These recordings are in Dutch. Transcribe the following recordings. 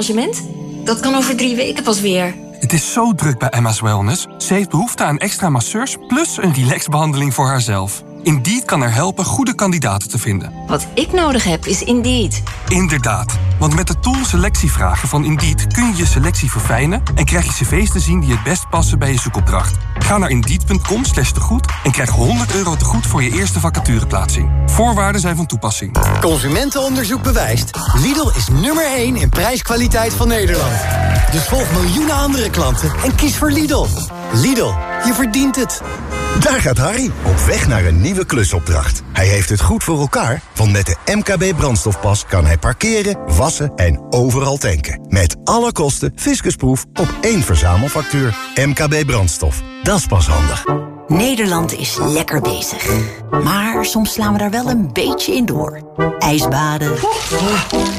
Arrangement? Dat kan over drie weken pas weer. Het is zo druk bij Emma's Wellness. Ze heeft behoefte aan extra masseurs plus een relaxbehandeling voor haarzelf. Indeed kan er helpen goede kandidaten te vinden. Wat ik nodig heb is Indeed. Inderdaad, want met de tool selectievragen van Indeed kun je je selectie verfijnen en krijg je cv's te zien die het best passen bij je zoekopdracht. Ga naar indeed.com slash tegoed en krijg 100 euro tegoed voor je eerste vacatureplaatsing. Voorwaarden zijn van toepassing. Consumentenonderzoek bewijst. Lidl is nummer 1 in prijskwaliteit van Nederland. Dus volg miljoenen andere klanten en kies voor Lidl. Lidl, je verdient het. Daar gaat Harry, op weg naar een nieuwe klusopdracht. Hij heeft het goed voor elkaar, want met de MKB brandstofpas kan hij parkeren, wassen en overal tanken. Met alle kosten fiscusproef op één verzamelfactuur. MKB brandstof, dat is pas handig. Nederland is lekker bezig. Maar soms slaan we daar wel een beetje in door. Ijsbaden.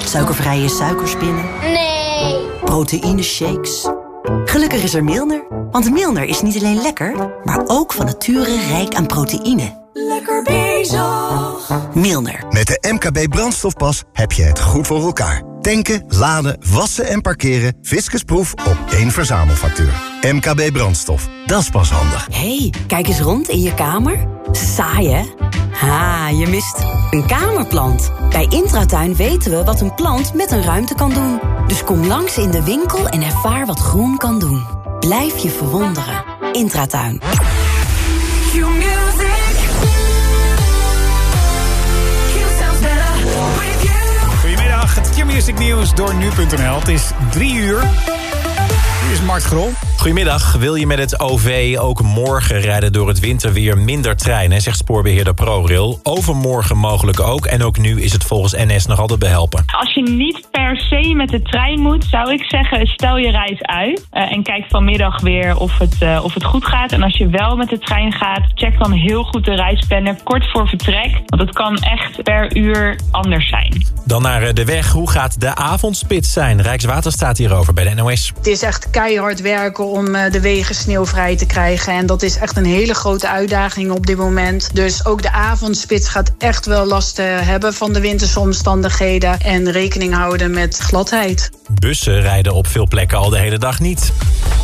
Suikervrije suikerspinnen. Nee. Proteïneshakes. Gelukkig is er Milner. Want Milner is niet alleen lekker, maar ook van nature rijk aan proteïne. Lekker bezig. Milner. Met de MKB brandstofpas heb je het goed voor elkaar. Tanken, laden, wassen en parkeren. Fiscusproef op één verzamelfactuur. MKB brandstof, dat is pas handig. hey, kijk eens rond in je kamer. Saai, hè? Ha, je mist een kamerplant. Bij Intratuin weten we wat een plant met een ruimte kan doen. Dus kom langs in de winkel en ervaar wat groen kan doen. Blijf je verwonderen. Intratuin. Goedemiddag, het Q-Music nieuws door nu.nl. Het is drie uur. Is Mart Grol. Goedemiddag. Wil je met het OV ook morgen rijden door het winterweer minder treinen, zegt spoorbeheerder ProRail. Overmorgen mogelijk ook. En ook nu is het volgens NS nog altijd behelpen. Als je niet per se met de trein moet, zou ik zeggen, stel je reis uit. eh, en kijk vanmiddag weer of het, eh, of het goed gaat. En als je wel met de trein gaat, check dan heel goed de reisplanner kort voor vertrek. Want het kan echt per uur anders zijn. Dan naar eh, de weg. Hoe gaat de avondspits zijn? Rijkswaterstaat hierover bij de NOS. Het is echt keihard werken om eh, de wegen sneeuwvrij te krijgen. En dat is echt een hele grote uitdaging op dit moment. Dus ook de avondspits gaat echt wel last eh, hebben van de winterse omstandigheden. En rekening houden met gladheid. Bussen rijden op veel plekken al de hele dag niet.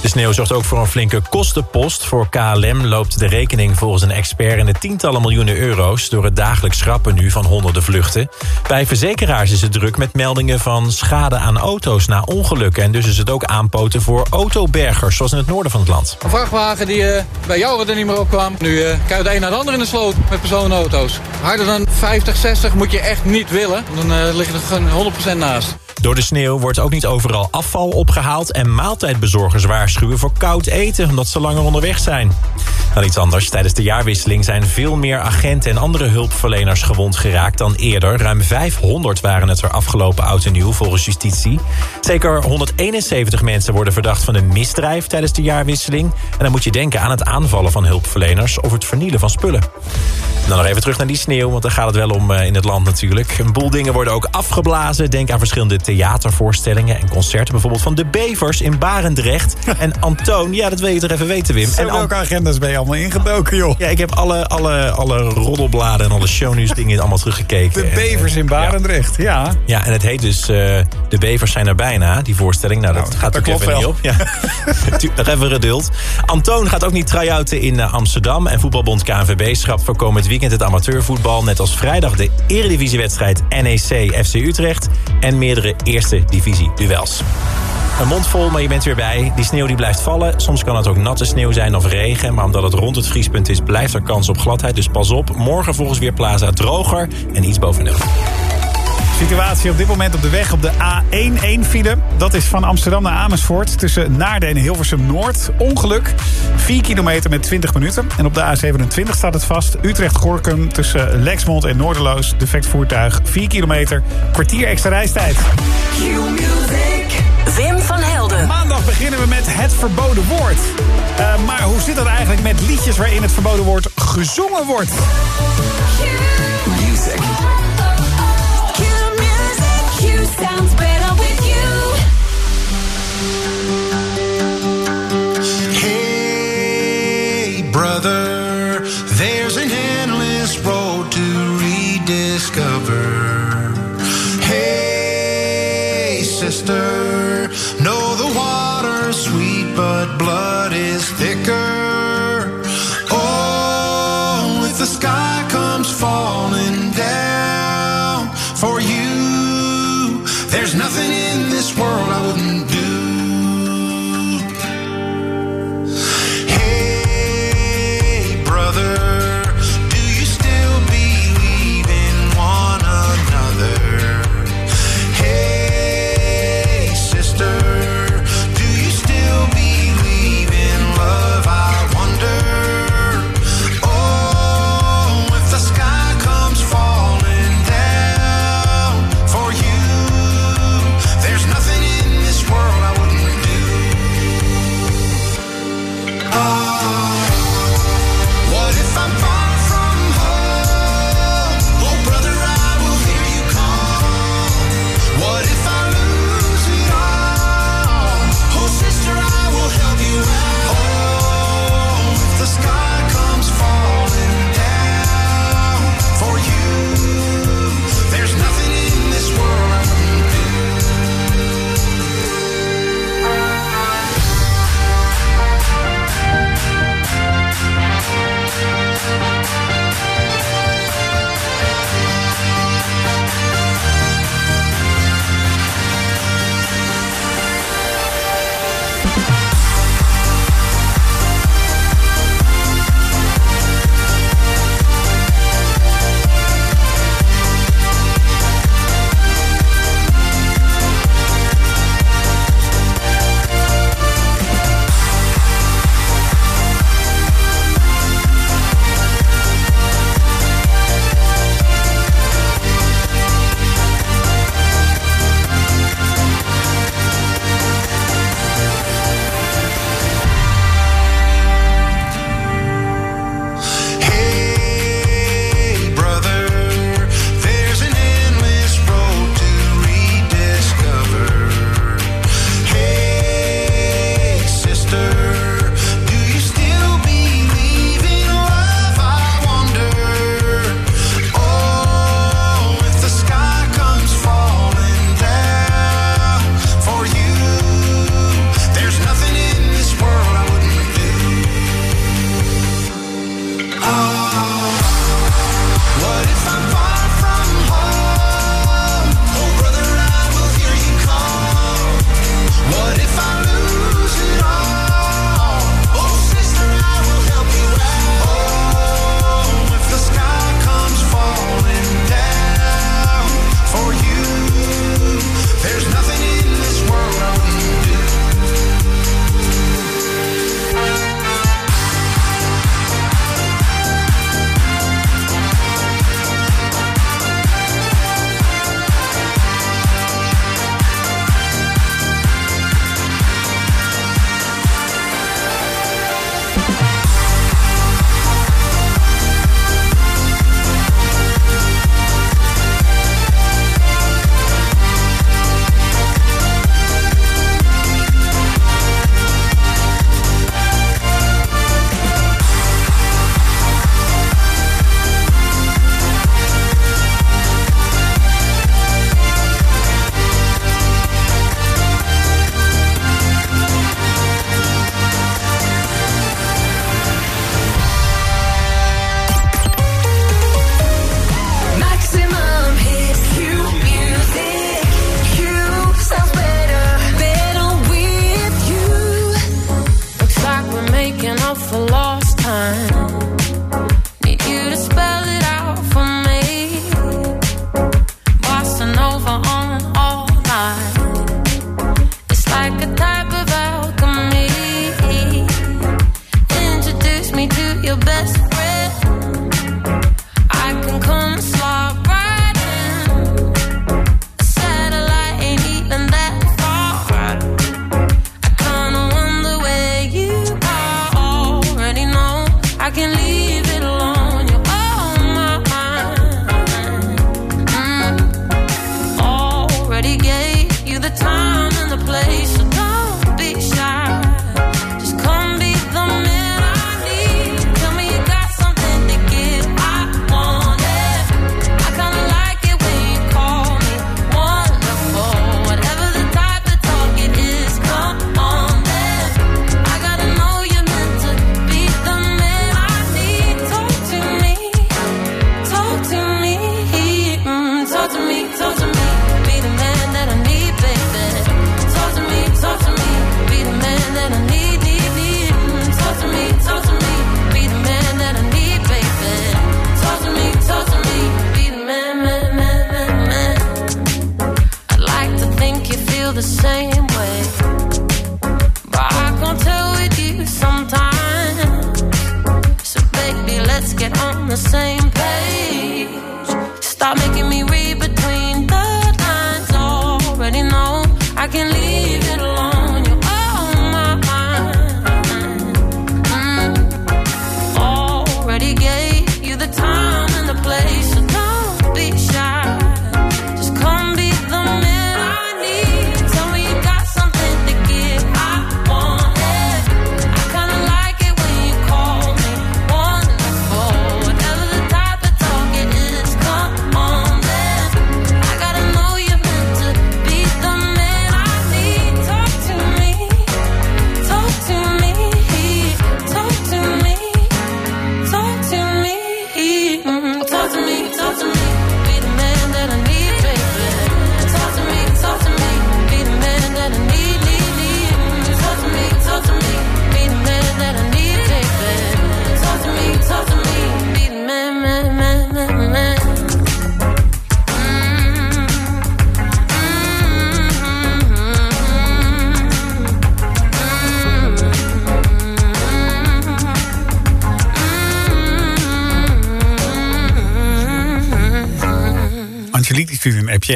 De sneeuw zorgt ook voor een flinke kostenpost. Voor KLM loopt de rekening volgens een expert in de tientallen miljoenen euro's... door het dagelijks schrappen nu van honderden vluchten. Bij verzekeraars is het druk met meldingen van schade aan auto's na ongelukken. En dus is het ook aanpoten voor autobergers, zoals in het noorden van het land. Een vrachtwagen die eh, bij jou er niet meer op kwam. Nu uh, kan je de een naar de ander in de sloot met personenauto's. Harder dan 50, 60 moet je echt niet willen. Dan uh, lig je er gewoon 100% naast. Door de sneeuw wordt ook niet overal afval opgehaald... en maaltijdbezorgers waarschuwen voor koud eten... omdat ze langer onderweg zijn. Dan iets anders. Tijdens de jaarwisseling zijn veel meer agenten... en andere hulpverleners gewond geraakt dan eerder. Ruim 500 waren het er afgelopen oud en nieuw volgens justitie. Zeker 171 mensen worden verdacht van een misdrijf... tijdens de jaarwisseling. En dan moet je denken aan het aanvallen van hulpverleners... of het vernielen van spullen. Dan nog even terug naar die sneeuw, want daar gaat het wel om in het land natuurlijk. Een boel dingen worden ook afgeblazen. Denk aan verschillende theatervoorstellingen en concerten. Bijvoorbeeld van de Bevers in Barendrecht. En Antoon, ja, dat wil je toch even weten, Wim. En welke agendas ben je allemaal ingedoken, joh? Ja, ik heb alle, alle, alle roddelbladen en alle shownieuws dingen allemaal teruggekeken. De Bevers in Barendrecht, ja. ja. En het heet dus uh, De Bevers zijn er bijna, die voorstelling. Nou, dat nou, gaat dat even wel. niet op. Ja. nog even geduld. Antoon gaat ook niet try-outen in uh, Amsterdam. En voetbalbond KNVB schrapt voor komend weekend het amateurvoetbal. Net als vrijdag de eredivisiewedstrijd NEC FC Utrecht. En meerdere eerste divisie duels. Een mond vol, maar je bent weer bij. Die sneeuw die blijft vallen. Soms kan het ook natte sneeuw zijn of regen. Maar omdat het rond het vriespunt is, blijft er kans op gladheid. Dus pas op. Morgen volgens Weerplaza droger en iets boven nul. Situatie op dit moment op de weg op de A1 file. Dat is van Amsterdam naar Amersfoort tussen Naarden en Hilversum Noord. Ongeluk, 4 kilometer met 20 minuten. En op de A27 staat het vast. Utrecht-Gorkum tussen Lexmond en Noorderloos. Defect voertuig, 4 kilometer. Kwartier extra reistijd. Wim van Helden. Maandag beginnen we met het verboden woord. Uh, maar hoe zit dat eigenlijk met liedjes waarin het verboden woord gezongen wordt? Brother,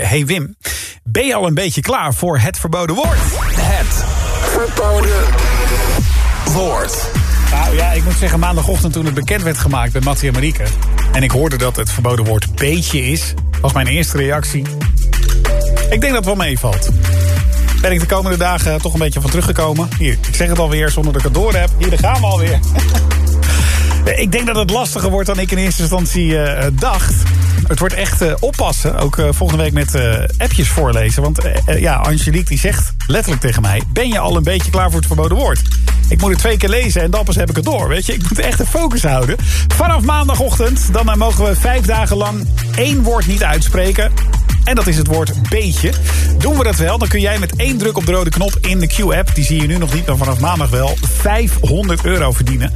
Hey Wim, ben je al een beetje klaar voor het verboden woord? Het verboden woord. Nou ja, ik moet zeggen, maandagochtend toen het bekend werd gemaakt bij Mattie en Marieke... en ik hoorde dat het verboden woord beetje is... was mijn eerste reactie... ik denk dat het wel meevalt. Ben ik de komende dagen toch een beetje van teruggekomen. Hier, ik zeg het alweer zonder dat ik het door heb. Hier, daar gaan we alweer. Ik denk dat het lastiger wordt dan ik in eerste instantie eh, dacht. Het wordt echt eh, oppassen. Ook eh, volgende week met eh, appjes voorlezen. Want ja, Angelique die zegt letterlijk tegen mij... ben je al een beetje klaar voor het verboden woord? Ik moet het twee keer lezen en dan pas heb ik het door. Weet je, ik moet echt de focus houden. Vanaf maandagochtend, dan mogen we vijf dagen lang één woord niet uitspreken. En dat is het woord beetje. Doen we dat wel, dan kun jij met één druk op de rode knop in de Q-app... die zie je nu nog niet, maar vanaf maandag wel... 500 euro verdienen.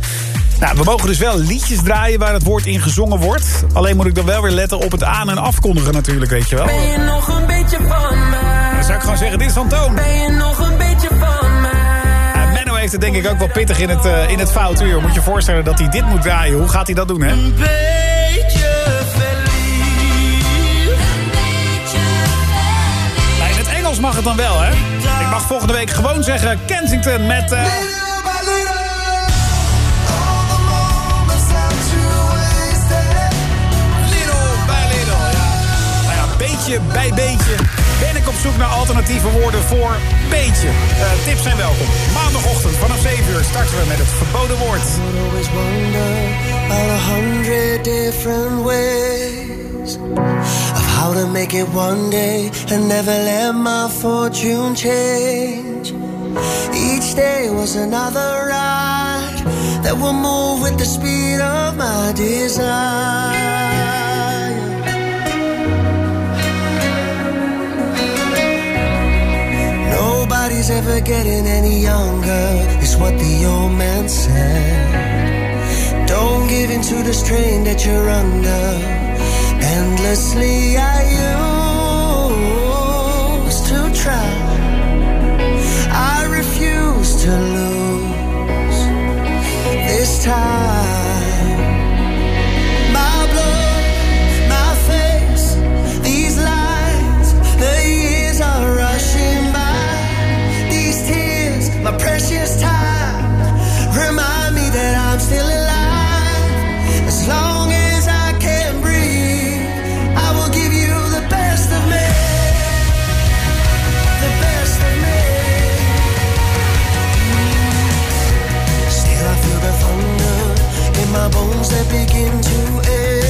Nou, we mogen dus wel liedjes draaien waar het woord in gezongen wordt. Alleen moet ik dan wel weer letten op het aan- en afkondigen natuurlijk, weet je wel. Ben je nog een beetje van mij? Dan zou ik gewoon zeggen, dit is van Toon. Ben je nog een beetje van mij? Ja, Menno heeft het denk ik ook wel pittig in het, eh, in het foutuur. Moet je voorstellen dat hij dit moet draaien. Hoe gaat hij dat doen, hè? Beetje Ja, in het Engels mag het dan wel, hè? Ik mag volgende week gewoon zeggen Kensington met... eh, beetje bij beetje ben ik op zoek naar alternatieve woorden voor beetje. Eh, tips zijn welkom. Maandagochtend vanaf 7 uur starten we met het verboden woord. how to make it one day and never let my fortune change. Each day was another ride that will move with the speed of my desire. Nobody's ever getting any younger, is what the old man said. Don't give in to the strain that you're under. Endlessly, I used to try. I refuse to lose this time. Songs that begin to end.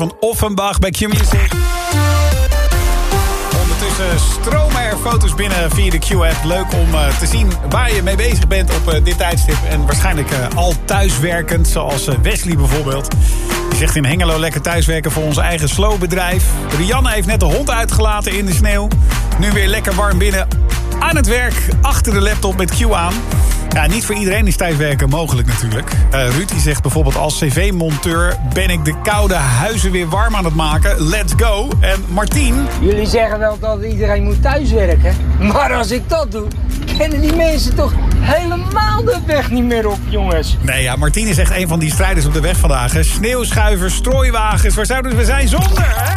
Van Offenbach bij Q-Music. Ondertussen stromen er foto's binnen via de Q-app. Leuk om eh, te zien waar je mee bezig bent op eh, dit tijdstip. En waarschijnlijk eh, al thuiswerkend, zoals Wesley bijvoorbeeld. Die zegt in Hengelo lekker thuiswerken voor ons eigen slowbedrijf. Rianne heeft net de hond uitgelaten in de sneeuw. Nu weer lekker warm binnen aan het werk achter de laptop met Q aan. Ja, niet voor iedereen is thuiswerken mogelijk natuurlijk. Ruud die zegt bijvoorbeeld als cv-monteur... ben ik de koude huizen weer warm aan het maken. Let's go. En Martien... Jullie zeggen wel dat iedereen moet thuiswerken. Maar als ik dat doe, kennen die mensen toch helemaal de weg niet meer op, jongens. Nee, ja, Martien is echt een van die strijders op de weg vandaag. hè. Sneeuwschuivers, strooiwagens, waar zouden we zijn zonder, hè?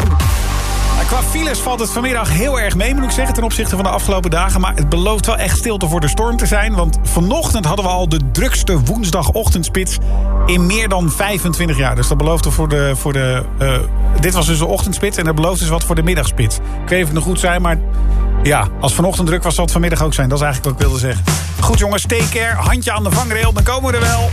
Qua files valt het vanmiddag heel erg mee, moet ik zeggen... ten opzichte van de afgelopen dagen. Maar het belooft wel echt stilte voor de storm te zijn. Want vanochtend hadden we al de drukste woensdagochtendspits... in meer dan 25 jaar. Dus dat belooft er voor de... Voor de eh, dit was dus de ochtendspits en dat belooft dus wat voor de middagspits. Ik weet niet of het nog goed zijn, maar... Ja, als vanochtend druk was, zal het vanmiddag ook zijn. Dat is eigenlijk wat ik wilde zeggen. Goed jongens, take care. Handje aan de vangrail, dan komen we er wel.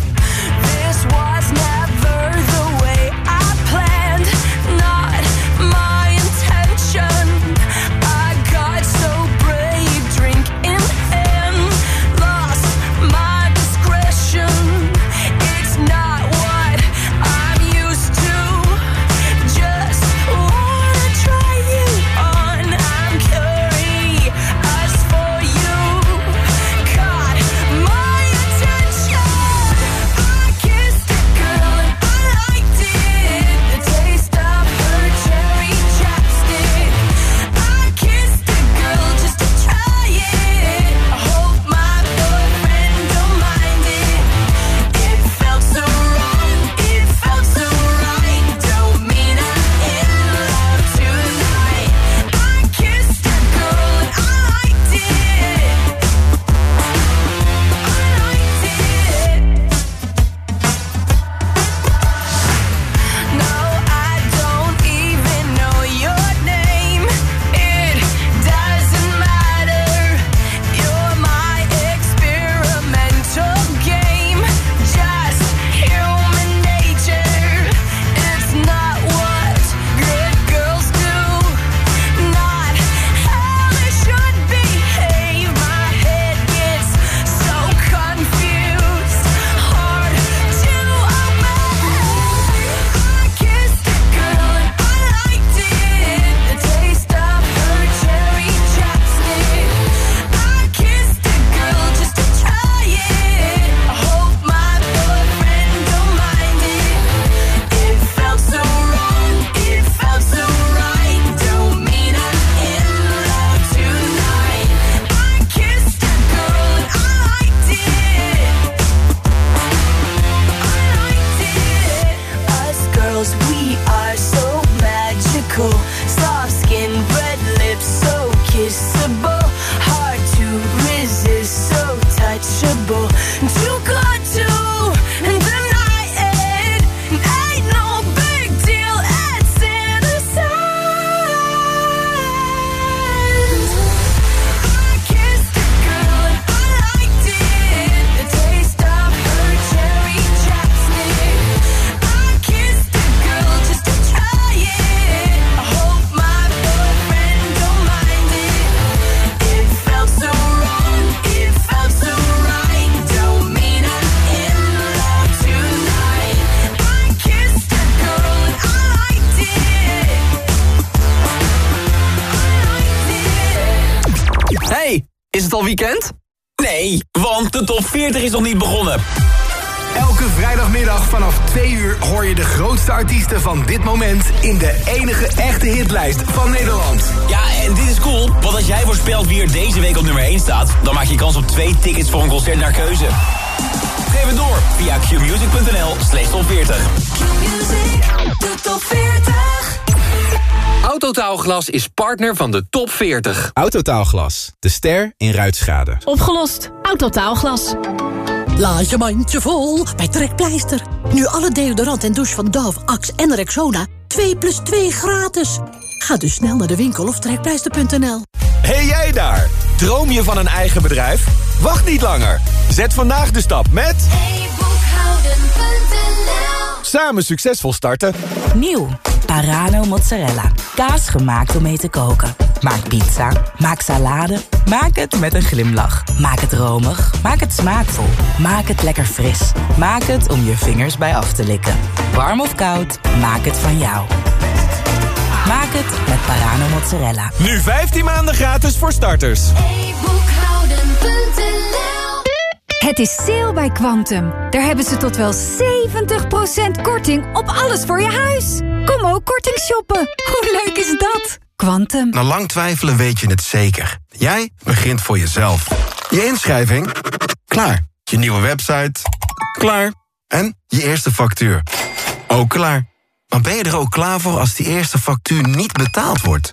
Autotaalglas is partner van de top 40. Autotaalglas, de ster in ruitschade. Opgelost. Autotaalglas. Laat je mandje vol bij Trekpleister. Nu alle deodorant en douche van Dove, Axe en Rexona 2 plus 2 gratis. Ga dus snel naar de winkel of trekpleister.nl. Hey jij daar! Droom je van een eigen bedrijf? Wacht niet langer. Zet vandaag de stap met... Samen succesvol starten. Nieuw, Parano mozzarella. Kaas gemaakt om mee te koken. Maak pizza, maak salade, maak het met een glimlach. Maak het romig, maak het smaakvol, maak het lekker fris. Maak het om je vingers bij af te likken. Warm of koud, maak het van jou. Maak het met Parano mozzarella. Nu 15 maanden gratis voor starters. Het is sale bij Quantum. Daar hebben ze tot wel 70% korting op alles voor je huis. Kom ook korting shoppen. Hoe leuk is dat? Quantum. Na lang twijfelen weet je het zeker. Jij begint voor jezelf. Je inschrijving? Klaar. Je nieuwe website? Klaar. En je eerste factuur? Ook klaar. Maar ben je er ook klaar voor als die eerste factuur niet betaald wordt?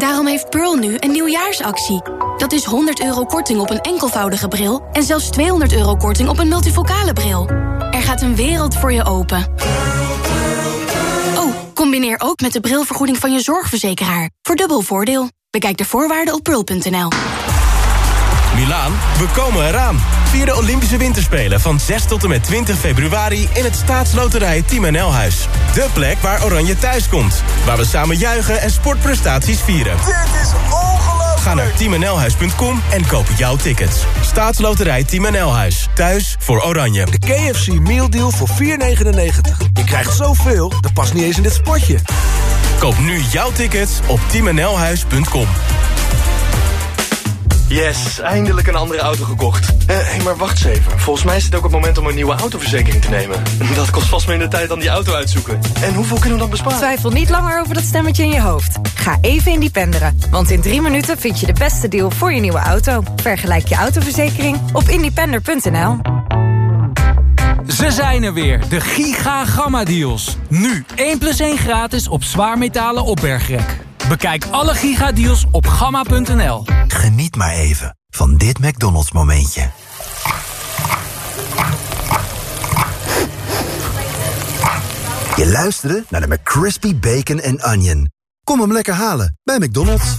Daarom heeft Pearl nu een nieuwjaarsactie. Dat is 100 euro korting op een enkelvoudige bril... en zelfs 200 euro korting op een multifocale bril. Er gaat een wereld voor je open. Oh, combineer ook met de brilvergoeding van je zorgverzekeraar. Voor dubbel voordeel. Bekijk de voorwaarden op pearl.nl. Milaan, we komen eraan. Vier de Olympische Winterspelen van 6 tot en met 20 februari... in het staatsloterij Team NL Huis. De plek waar Oranje thuis komt. Waar we samen juichen en sportprestaties vieren. Dit is ongelooflijk! Ga naar teamnlhuis.com en koop jouw tickets. Staatsloterij Team NL Huis. Thuis voor Oranje. De KFC Meal Deal voor 4,99. Je krijgt zoveel, dat past niet eens in dit spotje. Koop nu jouw tickets op teamnlhuis.com. Yes, eindelijk een andere auto gekocht. Hé, hey, maar wacht eens even. Volgens mij is het ook het moment om een nieuwe autoverzekering te nemen. Dat kost vast minder tijd dan die auto uitzoeken. En hoeveel kunnen we dan besparen? Twijfel niet langer over dat stemmetje in je hoofd. Ga even independeren, want in drie minuten vind je de beste deal voor je nieuwe auto. Vergelijk je autoverzekering op independer.nl. Ze zijn er weer, de Giga Gamma Deals. Nu 1 plus 1 gratis op zwaarmetalen opbergrek. Bekijk alle Giga Deals op gamma.nl. Geniet maar even van dit McDonald's momentje. Je luisterde naar de McCrispy Bacon and Onion. Kom hem lekker halen bij McDonald's.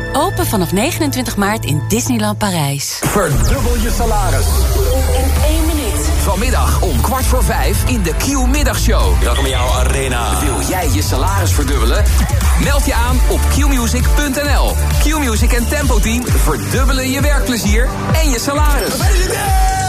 Open vanaf 29 maart in Disneyland Parijs. Verdubbel je salaris. In één minuut. Vanmiddag om kwart voor vijf in de Q-middagshow. Welkom in jouw arena. Wil jij je salaris verdubbelen? Meld je aan op qmusic.nl. Q-Music en Tempo Team verdubbelen je werkplezier en je salaris.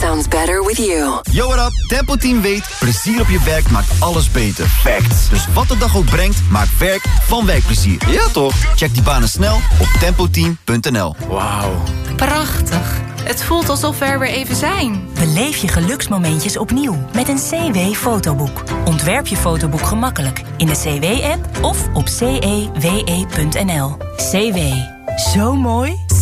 Sounds better with you. Yo, what up? Tempo Team weet, plezier op je werk maakt alles beter. Facts. Dus wat de dag ook brengt, maakt werk van werkplezier. Ja, toch? Check die banen snel op tempoteam.nl. Wauw. Prachtig. Het voelt alsof we er weer even zijn. Beleef je geluksmomentjes opnieuw met een CW-fotoboek. Ontwerp je fotoboek gemakkelijk in de CW-app of op cewe.nl. CW. Zo mooi.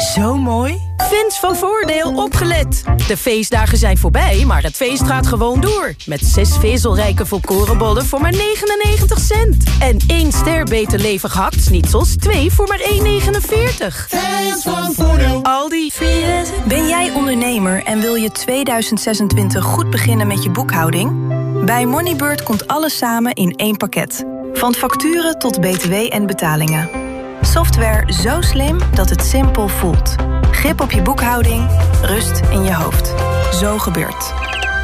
Zo mooi. Fans van Voordeel opgelet. De feestdagen zijn voorbij, maar het feest gaat gewoon door. Met zes vezelrijke volkorenbollen voor maar 99 cent. En één ster beter levig hakt-snitsels, twee voor maar 1,49. Fans van Voordeel. Aldi. Ben jij ondernemer en wil je 2026 goed beginnen met je boekhouding? Bij Moneybird komt alles samen in één pakket. Van facturen tot btw en betalingen. Software zo slim dat het simpel voelt. Grip op je boekhouding, rust in je hoofd. Zo gebeurt.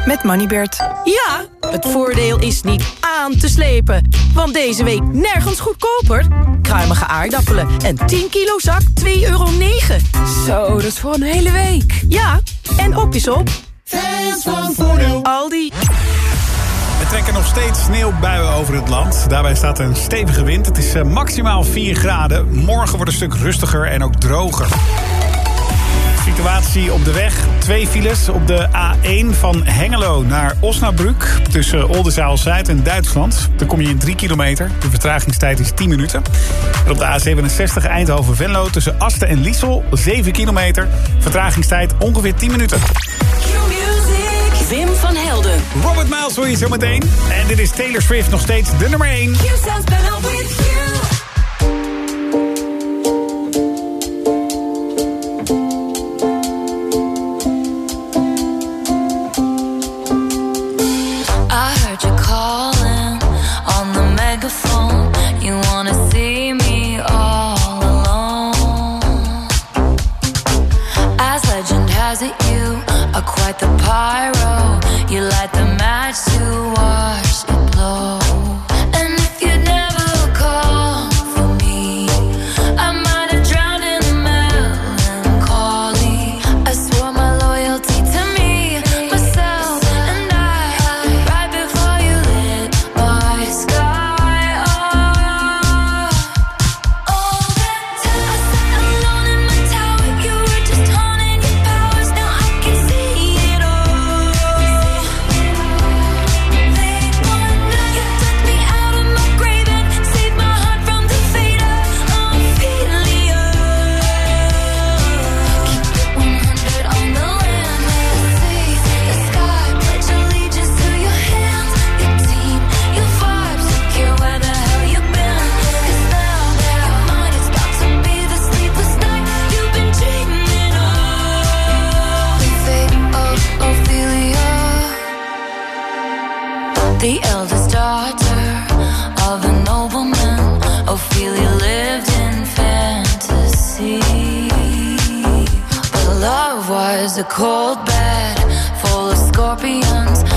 Met Moneybird. Ja, het voordeel is niet aan te slepen. Want deze week nergens goedkoper. Kruimige aardappelen en 10 kilo zak 2,9 euro. Zo, dat is voor een hele week. Ja, en op is op. Fans van Voordeel. Aldi. Er trekken nog steeds sneeuwbuien over het land. Daarbij staat een stevige wind. Het is eh, maximaal 4 graden. Morgen wordt een stuk rustiger en ook droger situatie op de weg. Twee files op de A1 van Hengelo naar Osnabrück. Tussen Oldenzaal-Zuid en Duitsland. Daar kom je in 3 kilometer. De vertragingstijd is 10 minuten. En op de A67 Eindhoven-Venlo tussen Asten en Liesel. 7 kilometer. Vertragingstijd ongeveer 10 minuten. Robert Miles voor je zometeen. En dit is Taylor Swift nog steeds de nummer 1. a cold bed full of scorpions.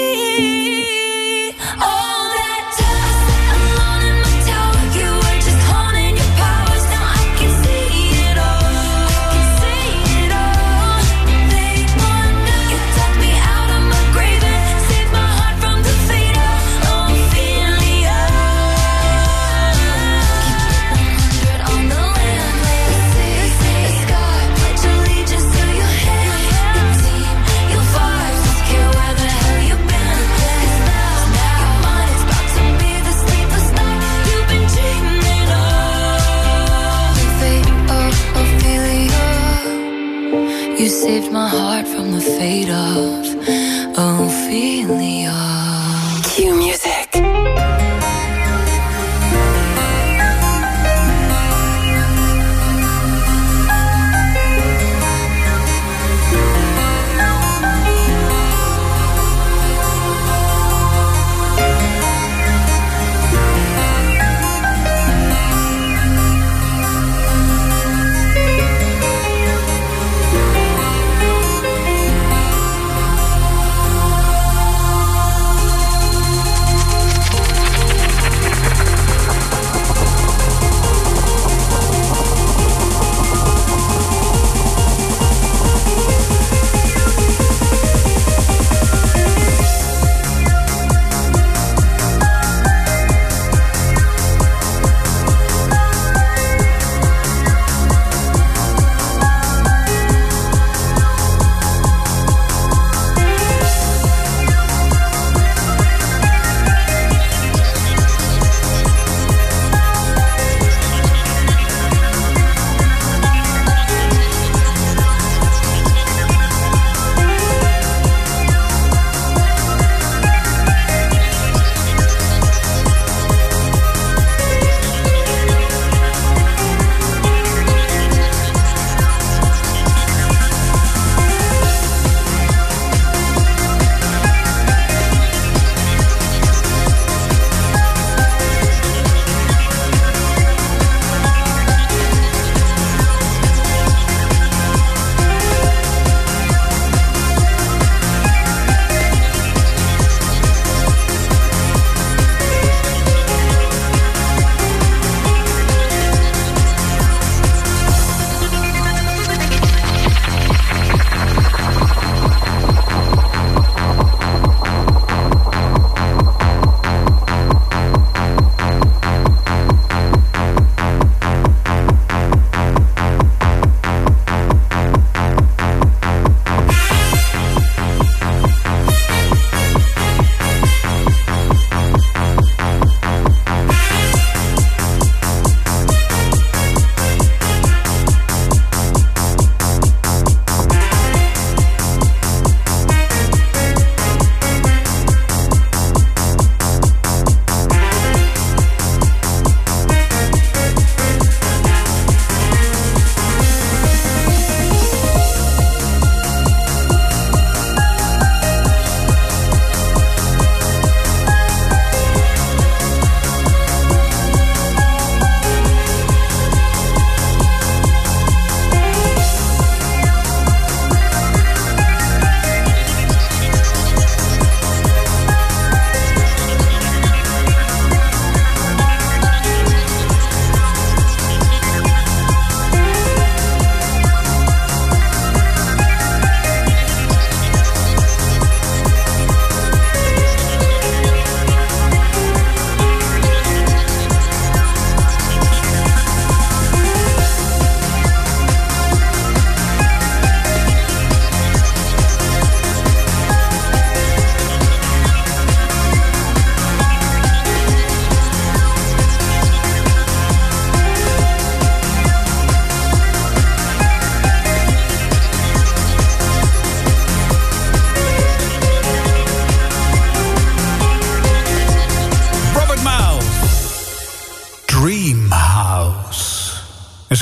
saved my heart from the fate of Ophelia.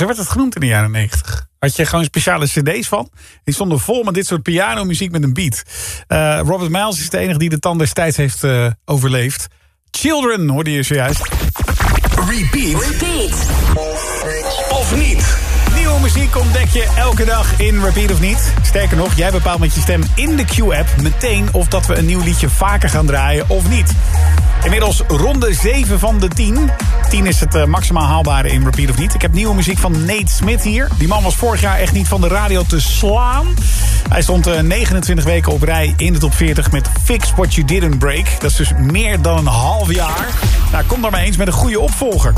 Werd het genoemd in de jaren 90. Had je gewoon speciale cd's van. Die stonden vol met dit soort pianomuziek met een beat. Eh, Robert Miles is de enige die de tand destijds heeft eh, overleefd. Children hoorde je zojuist. Repeat. Repeat. Of niet. Nieuwe muziek ontdek je elke dag in Repeat of niet. Sterker nog, jij bepaalt met je stem in de Q-app meteen of dat we een nieuw liedje vaker gaan draaien of niet. Inmiddels ronde 7 van de 10. 10 is het eh, maximaal haalbare in Repeat of niet. Ik heb nieuwe muziek van Nate Smith hier. Die man was vorig jaar echt niet van de radio te slaan. Hij stond eh, 29 weken op rij in de top 40 met Fix What You Didn't Break. Dat is dus meer dan een half jaar. Nou, kom daar maar eens met een goede opvolger.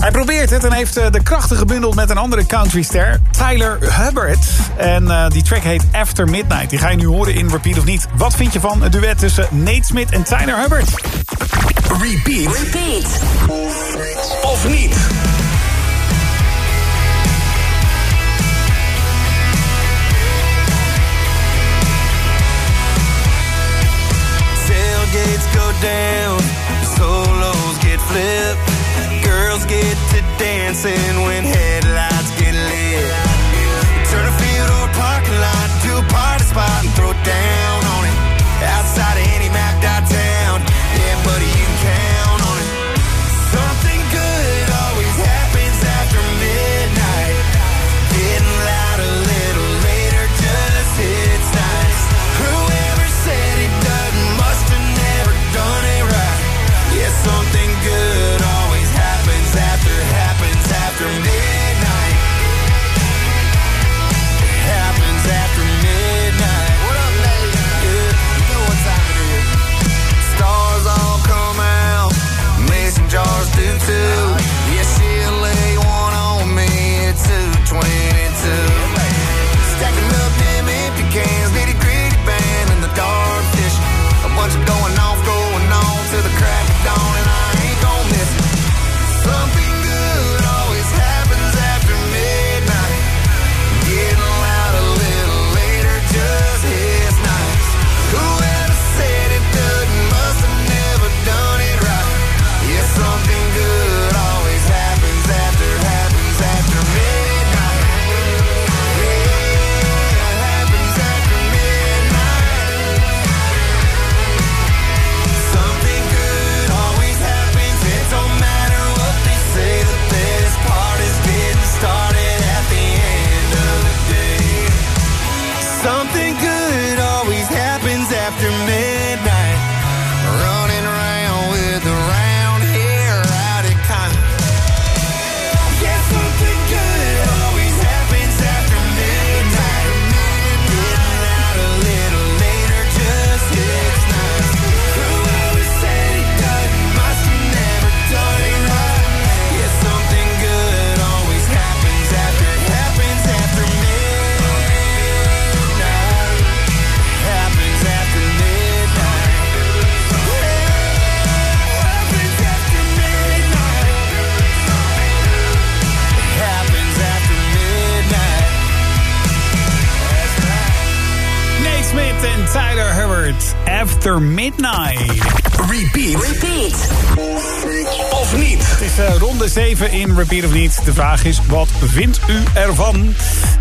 Hij probeert het en heeft eh, de krachten gebundeld met een andere countryster, Tyler Hubbard. En eh, die track heet After Midnight. Die ga je nu horen in Repeat of niet. Wat vind je van het duet tussen Nate Smith en Tyler Hubbard? Repeat. Repeat. Of niet. Tailgates go down, solos get flipped, girls get to dancing when headlights get lit. Turn a field or parking lot to a party spot and throw down on it. Outside of any map After Midnight. Repeat. Repeat. Of niet. Het is eh, ronde 7 in Repeat of niet. De vraag is, wat vindt u ervan?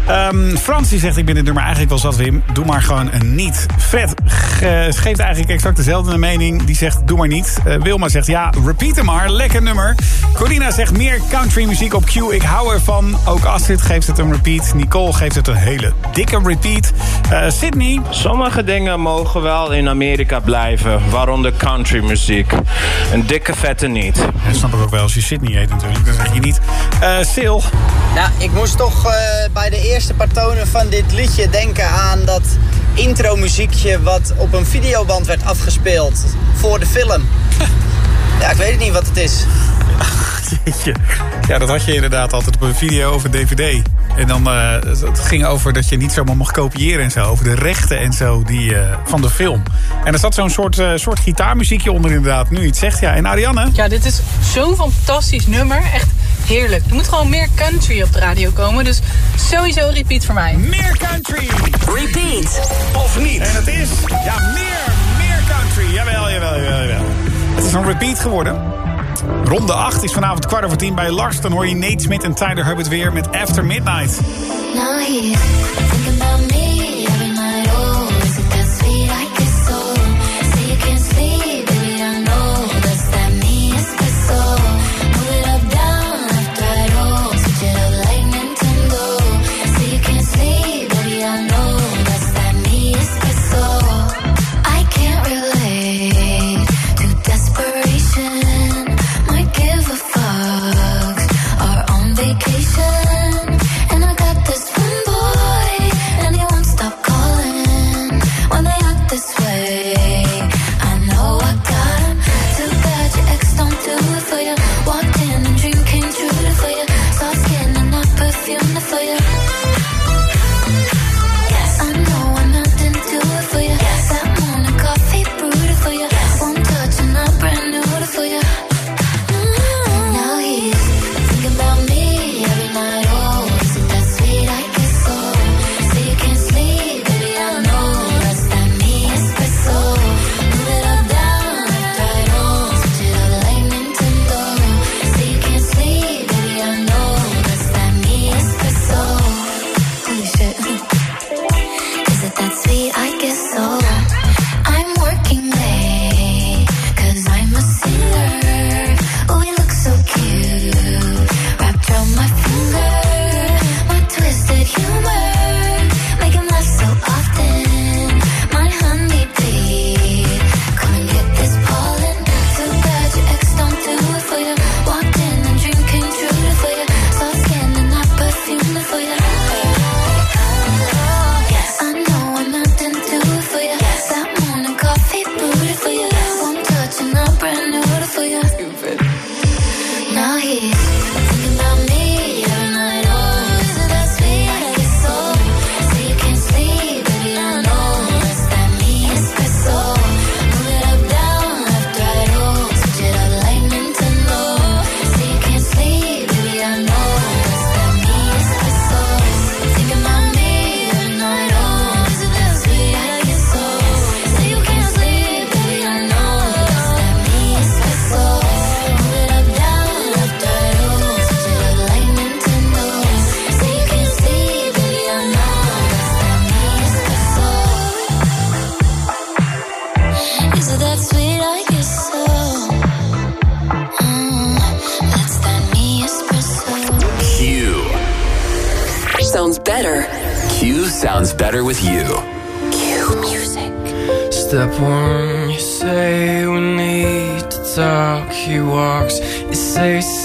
Ehm Frans die zegt, ik ben dit nummer eigenlijk wel zat, Wim. Doe maar gewoon een niet. Fred ge- geeft eigenlijk exact dezelfde mening. Die zegt, doe maar niet. Eh, Wilma zegt, ja, repeat hem maar. Lekker nummer. Corina zegt, meer country muziek op Q. Ik hou ervan. Ook Astrid geeft het een repeat. Nicole geeft het een hele dikke repeat. Eh, Sydney. Sommige dingen mogen wel in Amerika blijven, waaronder countrymuziek. Een dikke vette niet. Dat snap ik ook wel als je Sydney heet natuurlijk. Dan zeg je niet. Eh Sil. Nou, ik moest toch eh, bij de eerste paar tonen van dit liedje denken aan dat intro-muziekje wat op een videoband werd afgespeeld voor de film. Ja, ik weet het niet wat het is. Jeetje. Ja, dat had je inderdaad altijd op een video of een dvd. En dan, eh, het ging over dat je niet zomaar mocht kopiëren en zo. Over de rechten en zo die, eh, van de film. En er zat zo'n soort, eh, soort gitaarmuziekje onder inderdaad. Nu het zegt, ja. En Ariane? Ja, dit is zo'n fantastisch nummer. Echt heerlijk. Er moet gewoon meer country op de radio komen. Dus sowieso repeat voor mij. Meer country! Repeat. Of niet. En het is, ja, meer, meer country. Jawel, jawel, jawel, jawel. Het is een repeat geworden. Ronde 8 is vanavond kwart over tien bij Lars. Dan hoor je Nate Smit en Tyler Hubbard weer met After Midnight.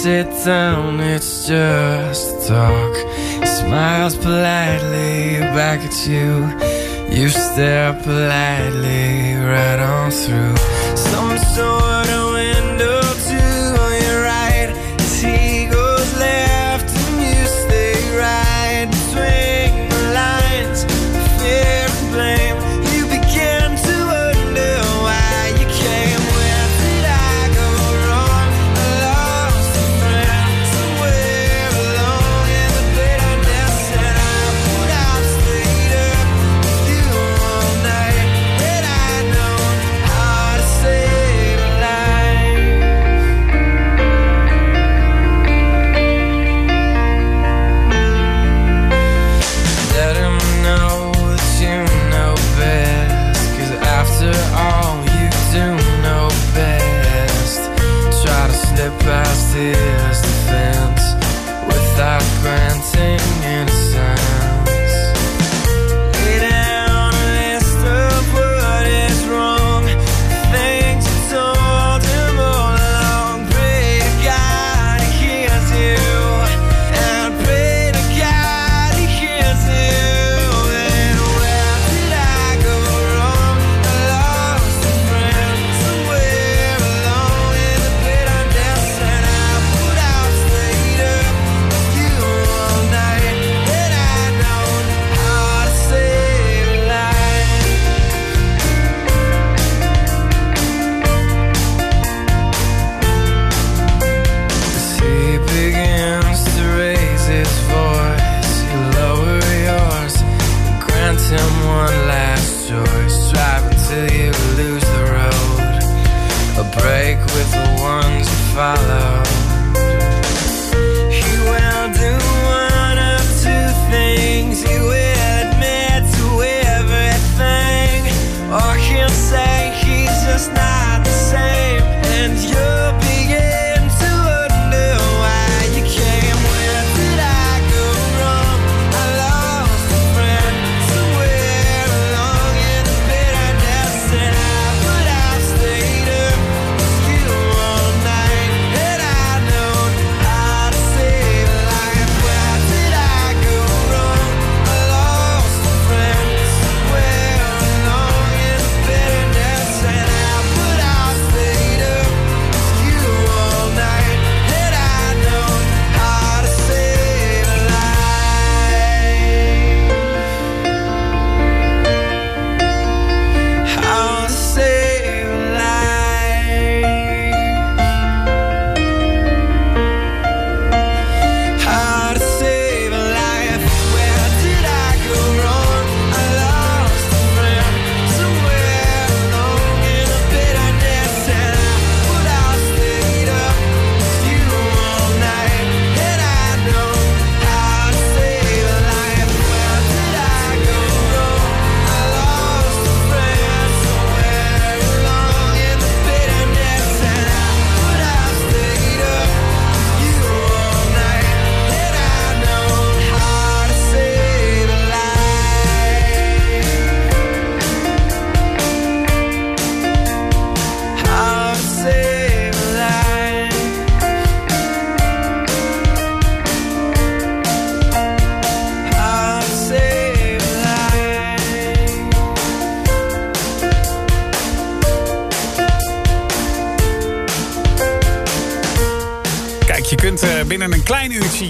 sit down, it's just talk. Smiles politely back at you. You stare politely right on through.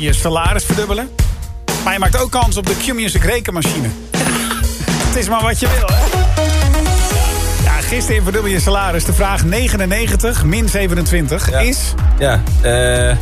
Je salaris verdubbelen. Maar je maakt ook kans op de Q-Music rekenmachine. Het is maar wat je wil, hè? Ja, gisteren verdubbel je salaris. De vraag 99 min 27 is... Ja, eh...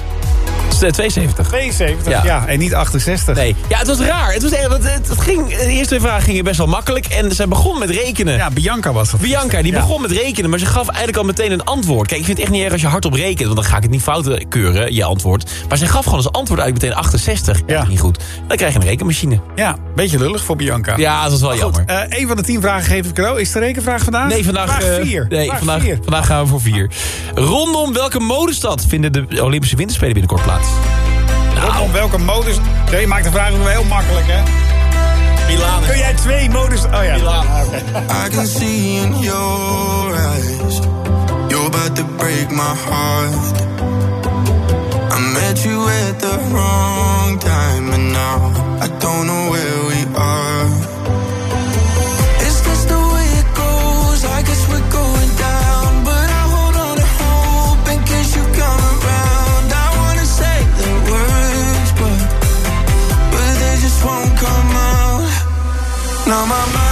72. 72, ja. Ja. En niet 68. Nee. Ja, het was raar. Het was het, het ging, de eerste twee vragen gingen best wel makkelijk. En ze begon met rekenen. Ja, Bianca was dat. Bianca, die Ja. begon met rekenen. Maar ze gaf eigenlijk al meteen een antwoord. Kijk, ik vind het echt niet erg als je hardop rekent. Want dan ga ik het niet fout keuren, je antwoord. Maar ze gaf gewoon als antwoord eigenlijk meteen 68. Ja. Niet goed. Dan krijg je een rekenmachine. Ja, beetje lullig voor Bianca. Ja, dat is wel Maar jammer. Goed, eh, een van de tien vragen geef ik cadeau. Is de rekenvraag vandaag? Nee, vandaag... Vraag eh, 4. nee, vandaag, vandaag gaan we voor vier. Rondom welke modestad vinden de Olympische Winterspelen binnenkort plaats? Rondom welke modus... Je maakt de vraag ook wel heel makkelijk, hè? Milaan. Kun jij twee modus... Oh ja. Milaan. Ah. I can see in your eyes You're about to break my heart I met you at the wrong time And now I don't know where now my mind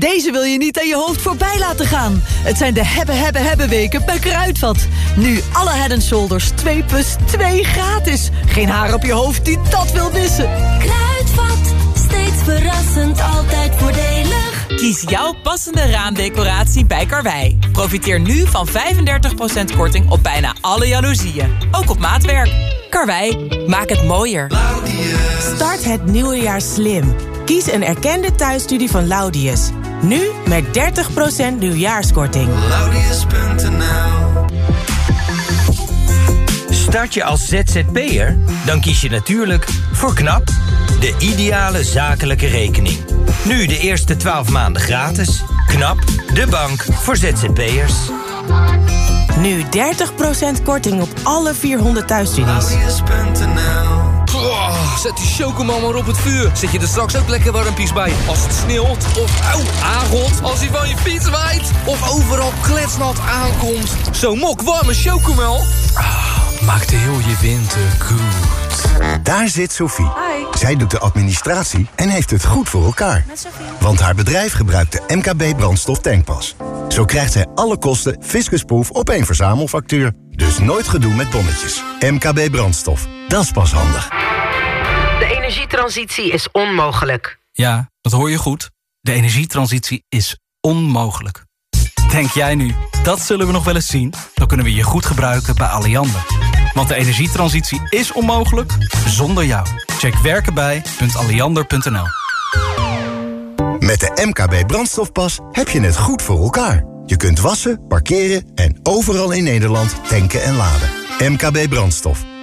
Deze wil je niet aan je hoofd voorbij laten gaan. Het zijn de hebben, hebben, hebben weken bij Kruidvat. Nu alle head and shoulders 2 plus 2 gratis. Geen haar op je hoofd die dat wil missen. Kruidvat, steeds verrassend, altijd voordelig. Kies jouw passende raamdecoratie bij Karwei. Profiteer nu van 35% korting op bijna alle jaloezieën. Ook op maatwerk. Karwei, maak het mooier. Start het nieuwe jaar slim. Kies een erkende thuisstudie van Laudius. Nu met 30% nieuwjaarskorting. Start je als ZZP'er? Dan kies je natuurlijk voor KNAP, de ideale zakelijke rekening. Nu de eerste 12 maanden gratis. KNAP, de bank voor ZZP'ers. Nu 30% korting op alle 400 thuisstudies. Zet die chocomel maar op het vuur. Zet je er straks ook lekker warmpies bij. Als het sneeuwt of auw, aangot. Als hij van je fiets waait. Of overal kletsnat aankomt. Zo'n mok warme chocomel. Maakt heel je winter goed. Daar zit Sophie. Zij doet de administratie en heeft het goed voor elkaar. Want haar bedrijf gebruikt de MKB brandstof tankpas. Zo krijgt zij alle kosten fiscusproof op één verzamelfactuur. Dus nooit gedoe met bonnetjes. MKB brandstof. Dat is pas handig. De energietransitie is onmogelijk. Ja, dat hoor je goed. De energietransitie is onmogelijk. Denk jij nu, dat zullen we nog wel eens zien? Dan kunnen we je goed gebruiken bij Alliander. Want de energietransitie is onmogelijk zonder jou. Check werkenbij.alliander.nl Met de MKB brandstofpas heb je het goed voor elkaar. Je kunt wassen, parkeren en overal in Nederland tanken en laden. MKB brandstof.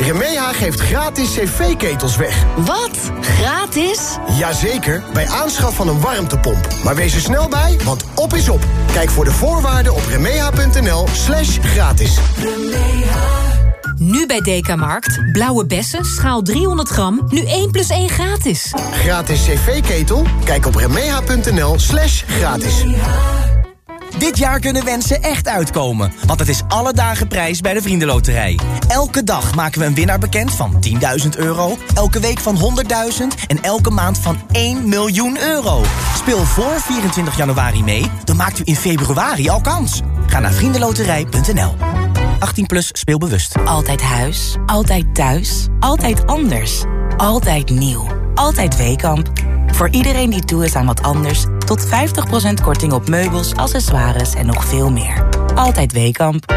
Remeha geeft gratis cv-ketels weg. Wat? Gratis? Jazeker, bij aanschaf van een warmtepomp. Maar wees er snel bij, want op is op. Kijk voor de voorwaarden op remeha.nl slash gratis. Nu bij Dekamarkt, blauwe bessen, schaal 300 gram, nu 1 plus 1 gratis. Gratis cv-ketel? Kijk op remeha.nl slash gratis. Dit jaar kunnen wensen echt uitkomen, want het is alle dagen prijs bij de Vriendenloterij. Elke dag maken we een winnaar bekend van 10.000 euro, elke week van 100.000 en elke maand van 1 miljoen euro. Speel voor 24 januari mee, dan maakt u in februari al kans. Ga naar vriendenloterij.nl. 18 plus speelbewust. Altijd huis, altijd thuis, altijd anders. Altijd nieuw. Altijd Weekamp. Voor iedereen die toe is aan wat anders... tot 50% korting op meubels, accessoires en nog veel meer. Altijd Weekamp.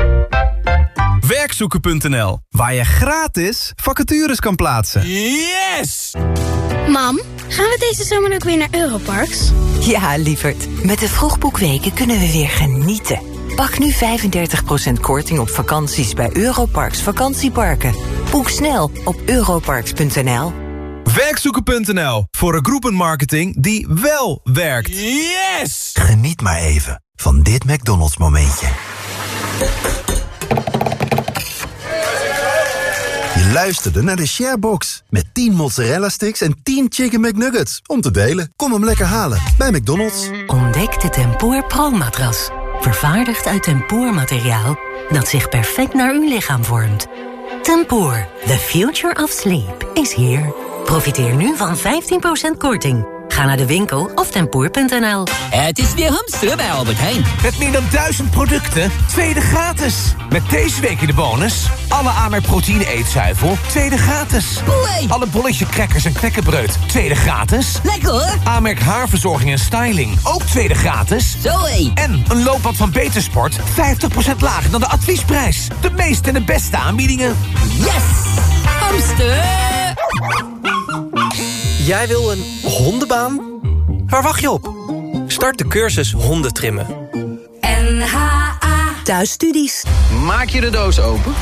Werkzoeken.nl, waar je gratis vacatures kan plaatsen. Yes! Mam, gaan we deze zomer ook weer naar Europarks? Ja, lieverd. Met de vroegboekweken kunnen we weer genieten. Pak nu 35% korting op vakanties bij Europarks vakantieparken. Boek snel op europarks.nl. Werkzoeken.nl, voor een groepenmarketing die wel werkt. Yes! Geniet maar even van dit McDonald's momentje. Je luisterde naar de Sharebox. Met 10 mozzarella sticks en 10 chicken McNuggets. Om te delen. Kom hem lekker halen bij McDonald's. Ontdek de Tempoor Pro-matras. Vervaardigd uit tempoormateriaal dat zich perfect naar uw lichaam vormt. Tempoor, the future of sleep, is here. Profiteer nu van 15% korting. Ga naar de winkel of tempoor.nl. Het is weer hamsteren bij Albert Heijn. Met meer dan duizend producten, tweede gratis. Met deze week in de bonus... alle Amerk proteïne eetzuivel, tweede gratis. Alle bolletje crackers en knekkenbreud, tweede gratis. Lekker hoor. Amerk haarverzorging en styling, ook tweede gratis. Zoé. En een looppad van Betersport, 50% lager dan de adviesprijs. De meeste en de beste aanbiedingen. Yes! Hamster! Jij wil een hondenbaan? Waar wacht je op? Start de cursus hondentrimmen. NHA Thuisstudies. Maak je de doos open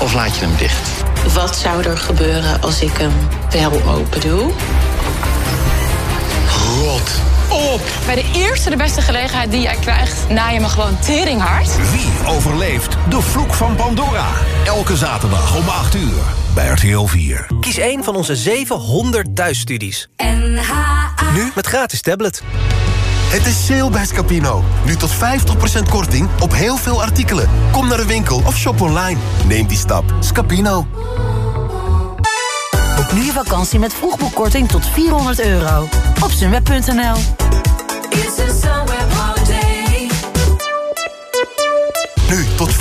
of laat je hem dicht? Wat zou er gebeuren als ik hem wel open doe? Rot op! Bij de eerste de beste gelegenheid die jij krijgt... na je me gewoon teringhard. Wie overleeft de vloek van Pandora? Elke zaterdag om 8 uur bij RTL 4. Kies een van onze 700 thuisstudies. NHA Nu met gratis tablet. Het is sale bij Scapino. Nu tot 50% korting op heel veel artikelen. Kom naar de winkel of shop online. Neem die stap. Scapino. Boek nu je vakantie met vroegboekkorting tot 400 euro. Op sunweb.nl kisses somewhere. far Nu tot 50%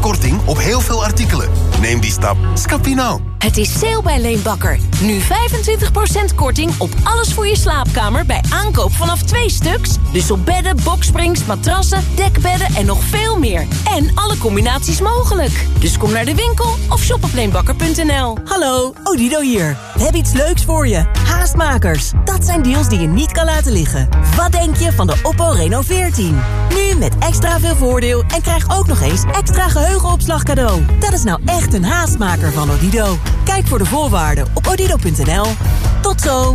korting op heel veel artikelen. Neem die stap. Scapino. Het is sale bij Leenbakker. Nu 25% korting op alles voor je slaapkamer bij aankoop vanaf twee stuks. Dus op bedden, boksprings, matrassen, dekbedden en nog veel meer. En alle combinaties mogelijk. Dus kom naar de winkel of shop op leenbakker.nl. Hallo, Odido hier. We hebben iets leuks voor je. Haastmakers. Dat zijn deals die je niet kan laten liggen. Wat denk je van de Oppo Reno 14? Nu met extra veel voordeel en krijg ook nog eens extra geheugenopslag cadeau. Dat is nou echt een haastmaker van Odido. Kijk voor de voorwaarden op odido.nl. Tot zo!